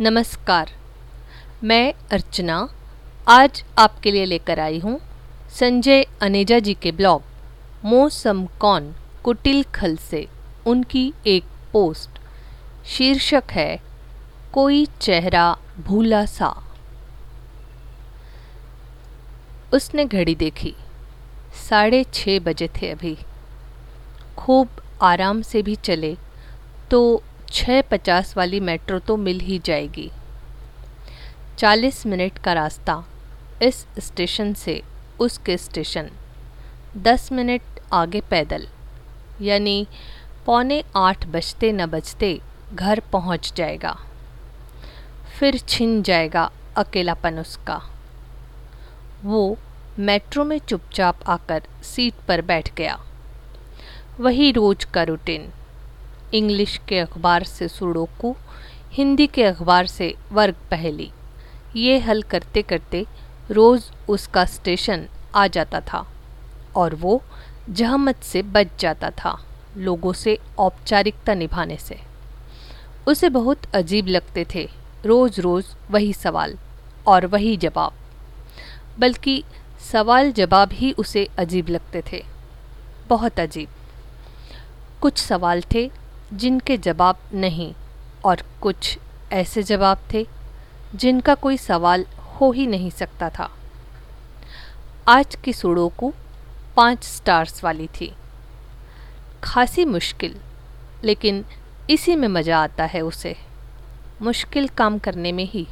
नमस्कार। मैं अर्चना आज आपके लिए लेकर आई हूँ संजय अनेजा जी के ब्लॉग मौसम कौन कुटिल खल से। उनकी एक पोस्ट। शीर्षक है, कोई चेहरा भूला सा। उसने घड़ी देखी। साढ़े छः बजे थे अभी। खूब आराम से भी चले तो छः पचास वाली मेट्रो तो मिल ही जाएगी। चालीस मिनट का रास्ता इस स्टेशन से उसके स्टेशन। दस मिनट आगे पैदल, यानी पौने आठ बजते न बजते घर पहुँच जाएगा। फिर छिन जाएगा अकेलापन उसका। वो मेट्रो में चुपचाप आकर सीट पर बैठ गया। वही रोज का रूटीन। इंग्लिश के अखबार से सुडोकू, हिंदी के अखबार से वर्ग पहली। ये हल करते करते रोज़ उसका स्टेशन आ जाता था और वो जहमत से बच जाता था लोगों से औपचारिकता निभाने से। उसे बहुत अजीब लगते थे रोज़ रोज़ वही सवाल और वही जवाब। बल्कि सवाल जवाब ही उसे अजीब लगते थे, बहुत अजीब। कुछ सवाल थे जिनके जवाब नहीं और कुछ ऐसे जवाब थे, जिनका कोई सवाल हो ही नहीं सकता था। आज की सुडोकू पाँच स्टार्स वाली थी। खासी मुश्किल, लेकिन इसी में मज़ा आता है उसे। मुश्किल काम करने में ही।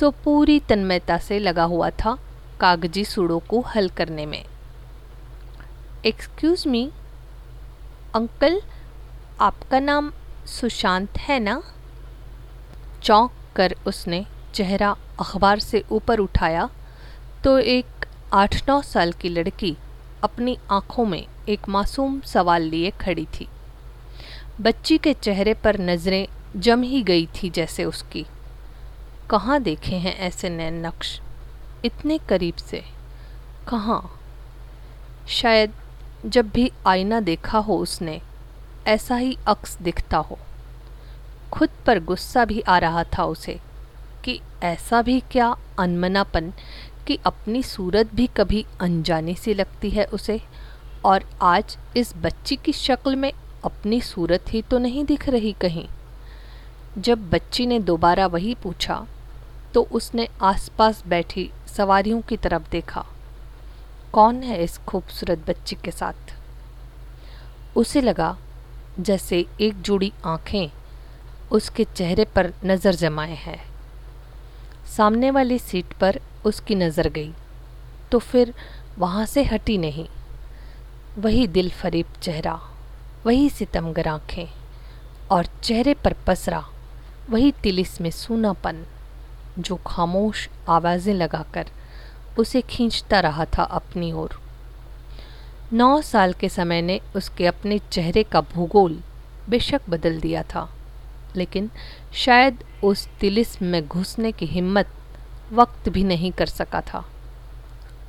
सो पूरी तन्मयता से लगा हुआ था कागज़ी सुडोकू हल करने में। एक्सक्यूज़ मी अंकल आपका नाम सुशांत है ना? चौंक कर उसने चेहरा अखबार से ऊपर उठाया तो एक आठ नौ साल की लड़की अपनी आँखों में एक मासूम सवाल लिए खड़ी थी। बच्ची के चेहरे पर नज़रें जम ही गई थी जैसे उसकी। कहाँ देखे हैं ऐसे नैन नक्श? इतने करीब से। कहाँ? शायद जब भी आईना देखा हो उसने ऐसा ही अक्स दिखता हो। खुद पर गुस्सा भी आ रहा था उसे कि ऐसा भी क्या अनमनापन कि अपनी सूरत भी कभी अनजाने सी लगती है उसे और आज इस बच्ची की शक्ल में अपनी सूरत ही तो नहीं दिख रही कहीं। जब बच्ची ने दोबारा वही पूछा तो उसने आसपास बैठी सवारियों की तरफ़ देखा। कौन है इस खूबसूरत बच्ची के साथ? उसे लगा जैसे एक जुड़ी आँखें उसके चेहरे पर नज़र जमाए हैं। सामने वाली सीट पर उसकी नज़र गई तो फिर वहाँ से हटी नहीं। वही दिल फरीब चेहरा, वही सितमगर आँखें और चेहरे पर पसरा, वही तिलिस में सूनापन जो खामोश आवाज़ें लगाकर उसे खींचता रहा था अपनी ओर। नौ साल के समय ने उसके अपने चेहरे का भूगोल बेशक बदल दिया था, लेकिन शायद उस तिलिस्म में घुसने की हिम्मत वक्त भी नहीं कर सका था।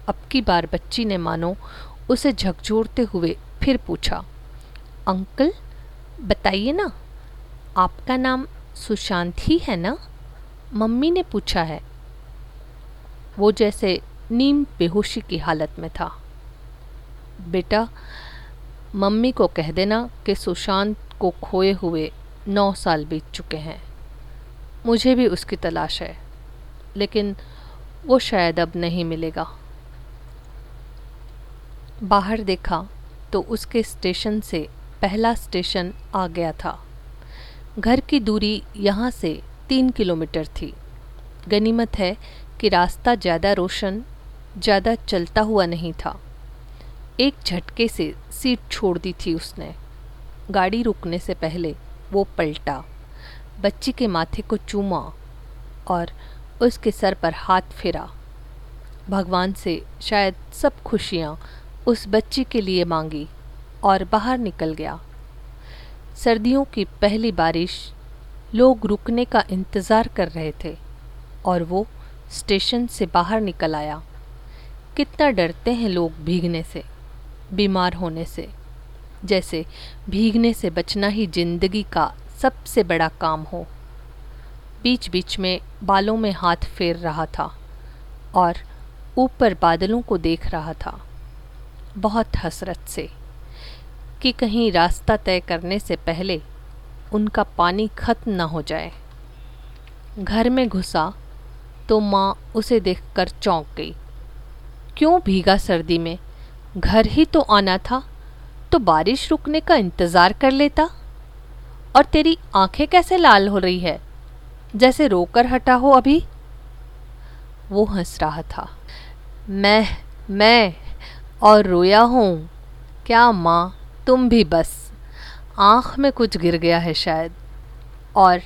अब की बार बच्ची ने मानो उसे झकझोरते हुए फिर पूछा, अंकल, बताइए ना, आपका नाम सुशांत ही है ना? मम्मी ने पूछा है। वो जैसे नीम बेहोशी की हालत में था। बेटा, मम्मी को कह देना कि सुशांत को खोए हुए नौ साल बीत चुके हैं। मुझे भी उसकी तलाश है, लेकिन वो शायद अब नहीं मिलेगा। बाहर देखा तो उसके स्टेशन से पहला स्टेशन आ गया था। घर की दूरी यहाँ से तीन किलोमीटर थी। गनीमत है कि रास्ता ज़्यादा रोशन, ज़्यादा चलता हुआ नहीं था। एक झटके से सीट छोड़ दी थी उसने। गाड़ी रुकने से पहले वो पलटा, बच्ची के माथे को चूमा और उसके सर पर हाथ फेरा। भगवान से शायद सब खुशियाँ उस बच्ची के लिए मांगी और बाहर निकल गया। सर्दियों की पहली बारिश लोग रुकने का इंतज़ार कर रहे थे और वो स्टेशन से बाहर निकल आया। कितना डरते हैं लोग भीगने से। बीमार होने से। जैसे, भीगने से बचना ही ज़िंदगी का सबसे बड़ा काम हो। बीच बीच में बालों में हाथ फेर रहा था और ऊपर बादलों को देख रहा था, बहुत हसरत से, कि कहीं रास्ता तय करने से पहले उनका पानी खत्म न हो जाए। घर में घुसा तो माँ उसे देखकर चौंक गई। क्यों भीगा सर्दी में? घर ही तो आना था तो बारिश रुकने का इंतज़ार कर लेता। और तेरी आँखें कैसे लाल हो रही है? जैसे रोकर हटा हो अभी। वो हंस रहा था। मैं मैं और रोया हूँ। क्या माँ, तुम भी बस। आँख में कुछ गिर गया है शायद। और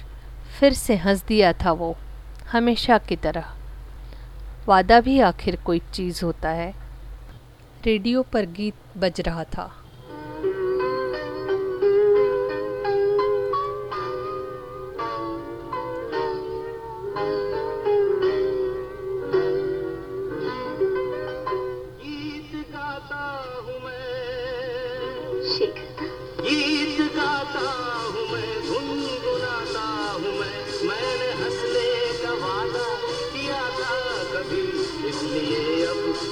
फिर से हंस दिया था वो, हमेशा की तरह। वादा भी आखिर कोई चीज़ होता है। रेडियो पर गीत बज रहा था।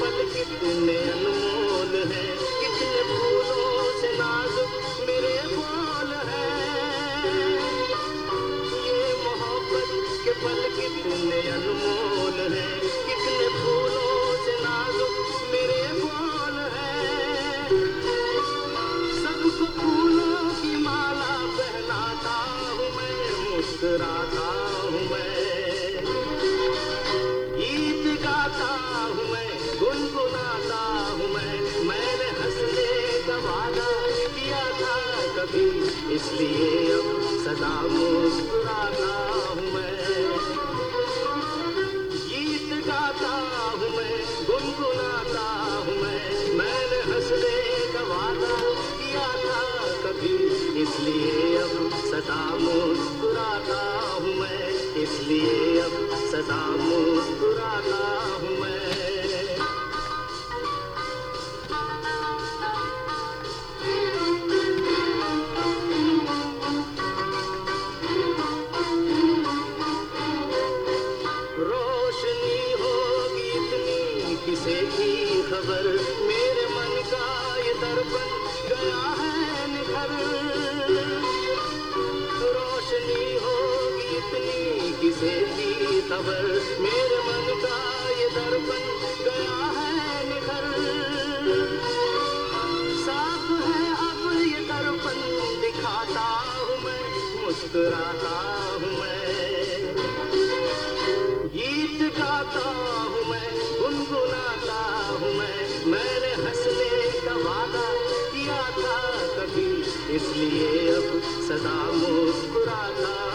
But they keep the man. कभी इसलिए अब सदा मुस्कुराता हूँ मैं। गीत गाता हूँ मैं, गुनगुनाता हूँ मैं। मैंने हंसने का वादा किया था कभी। इसलिए अब सदा मुस्कुराता हूँ मैं। इसलिए अब सदा मुस्कुराता हूँ मैं। से ही खबर। मेरे मन का ये दर्पण गया है निखर। साफ़ है अब ये दर्पण, दिखाता हूँ मैं, मुस्कुराता हूँ मैं। गीत गाता हूँ मैं, गुनगुनाता हूँ मैं। मैंने हंसने का वादा किया था कभी, इसलिए अब सदा मुस्कुराता